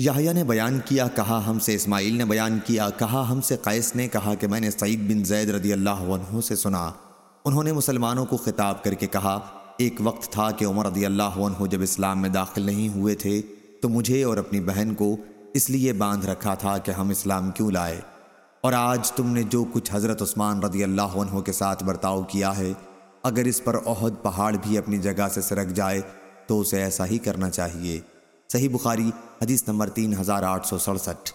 یحییٰ نے بیان کیا، کہا ہم سے اسماعیل نے بیان کیا، کہا ہم سے قیس نے کہا کہ میں نے سعید بن زید رضی اللہ عنہ سے سنا۔ انہوں نے مسلمانوں کو خطاب کر کے کہا، ایک وقت تھا کہ عمر رضی اللہ عنہ جب اسلام میں داخل نہیں ہوئے تھے، تو مجھے اور اپنی بہن کو اس لیے باندھ رکھا تھا کہ ہم اسلام کیوں لائے۔ اور آج تم نے جو کچھ حضرت عثمان رضی اللہ عنہ کے ساتھ برتاؤ کیا ہے، اگر اس پر عہد پہاڑ بھی اپنی جگہ سے سرک جائے، تو اسے ایسا ہی کرنا چاہیے۔ صحیح بخاری حدیث نمبر تین ہزار آٹھ سو سڑسٹھ